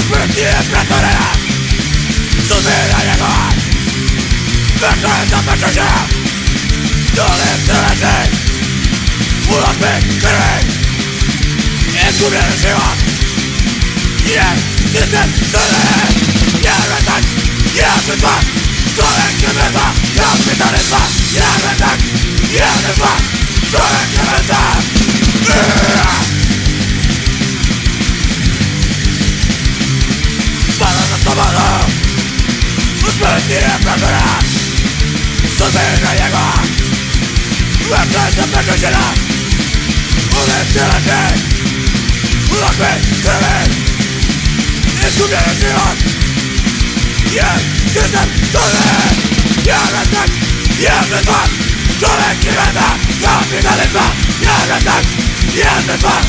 Usmrti je pretvorena Sudbina njegova Veko je zapečeća Do liste leži Ulazbi krvi Izgubljen život Je sistem crne Je retak Je žrtva Čovek je mrtva Kapitalizma Je žrtva Čovek je mrtva U smrti je pretvorena Sudbina njegova Veko je zapečeća Ulazbi leži Ulazbi krvi Izgubljen život Je sistem crne Je retak Je žrtva Čovek je mrtva